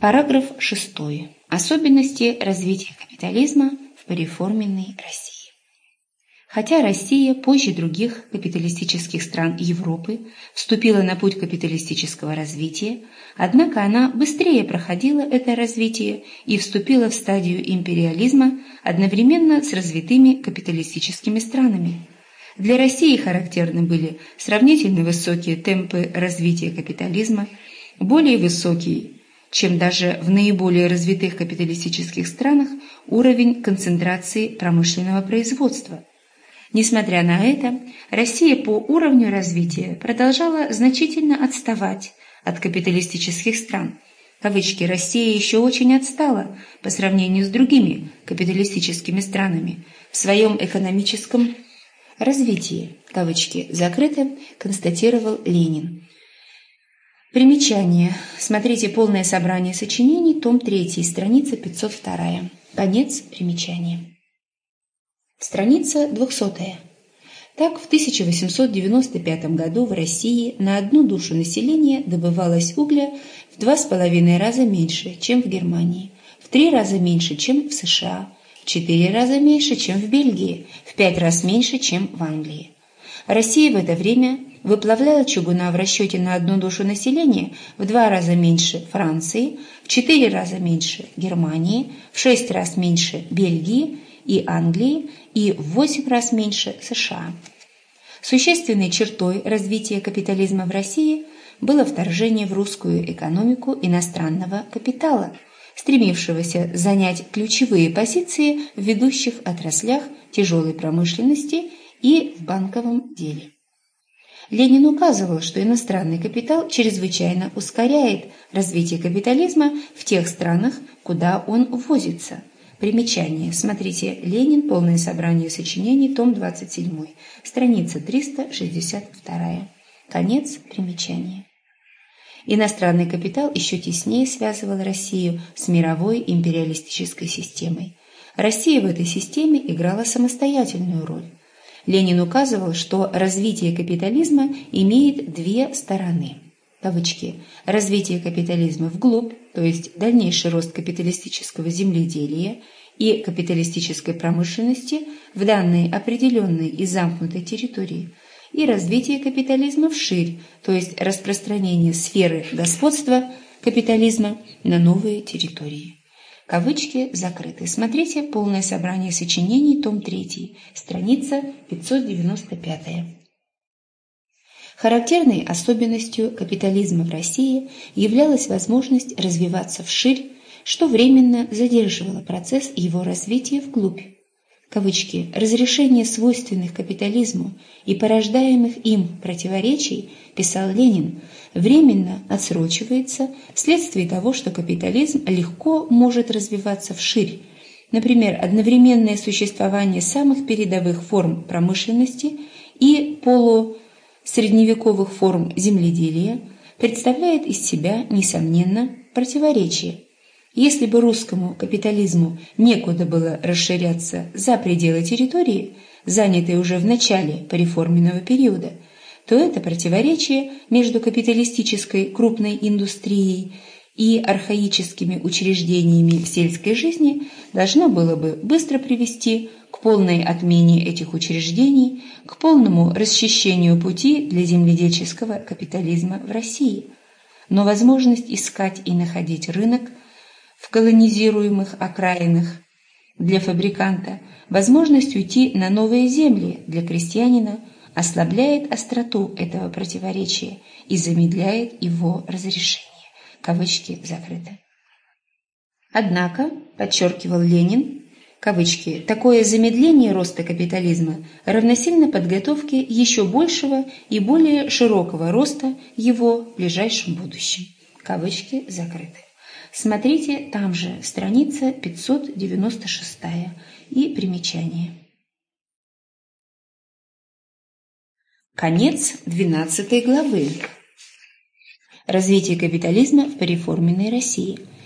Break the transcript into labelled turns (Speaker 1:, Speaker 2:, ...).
Speaker 1: Параграф 6. Особенности развития капитализма в пореформенной России. Хотя Россия позже других капиталистических стран Европы вступила на путь капиталистического развития, однако она быстрее проходила это развитие и вступила в стадию империализма одновременно с развитыми капиталистическими странами. Для России характерны были сравнительно высокие темпы развития капитализма, более высокий, чем даже в наиболее развитых капиталистических странах, уровень концентрации промышленного производства – Несмотря на это, Россия по уровню развития продолжала значительно отставать от капиталистических стран. Кавычки «Россия еще очень отстала по сравнению с другими капиталистическими странами в своем экономическом развитии», кавычки закрыты, констатировал Ленин. Примечание. Смотрите полное собрание сочинений, том 3, страница 502. Конец примечания. Страница 200. Так, в 1895 году в России на одну душу населения добывалось угля в два с половиной раза меньше, чем в Германии, в три раза меньше, чем в США, в четыре раза меньше, чем в Бельгии, в пять раз меньше, чем в Англии. Россия в это время выплавляла чугуна в расчете на одну душу населения в два раза меньше Франции, в четыре раза меньше Германии, в шесть раз меньше Бельгии и Англии и в 8 раз меньше США. Существенной чертой развития капитализма в России было вторжение в русскую экономику иностранного капитала, стремившегося занять ключевые позиции в ведущих отраслях тяжелой промышленности и в банковом деле. Ленин указывал, что иностранный капитал чрезвычайно ускоряет развитие капитализма в тех странах, куда он ввозится – Примечание. Смотрите «Ленин. Полное собрание сочинений. Том 27». Страница 362. Конец примечания. Иностранный капитал еще теснее связывал Россию с мировой империалистической системой. Россия в этой системе играла самостоятельную роль. Ленин указывал, что развитие капитализма имеет две стороны – кавычки, развитие капитализма вглубь, то есть дальнейший рост капиталистического земледелия и капиталистической промышленности в данной определенной и замкнутой территории, и развитие капитализма вширь, то есть распространение сферы господства капитализма на новые территории. Кавычки закрыты. Смотрите полное собрание сочинений, том 3, страница 595. Характерной особенностью капитализма в России являлась возможность развиваться вширь, что временно задерживало процесс его развития вглубь. Кавычки «разрешение свойственных капитализму и порождаемых им противоречий», писал Ленин, временно отсрочивается вследствие того, что капитализм легко может развиваться вширь, например, одновременное существование самых передовых форм промышленности и полу средневековых форм земледелия представляет из себя, несомненно, противоречие. Если бы русскому капитализму некуда было расширяться за пределы территории, занятой уже в начале пореформенного периода, то это противоречие между капиталистической крупной индустрией и архаическими учреждениями в сельской жизни должно было бы быстро привести к полной отмене этих учреждений, к полному расчищению пути для земледельческого капитализма в России. Но возможность искать и находить рынок в колонизируемых окраинах для фабриканта, возможность уйти на новые земли для крестьянина ослабляет остроту этого противоречия и замедляет его разрешение. Кавычки закрыты. Однако, подчеркивал Ленин, кавычки, такое замедление роста капитализма равносильно подготовке еще большего и более широкого роста его в ближайшем будущем. Кавычки закрыты. Смотрите там же, страница 596 и примечание. Конец 12 главы. Развитие капитализма в переформенной России –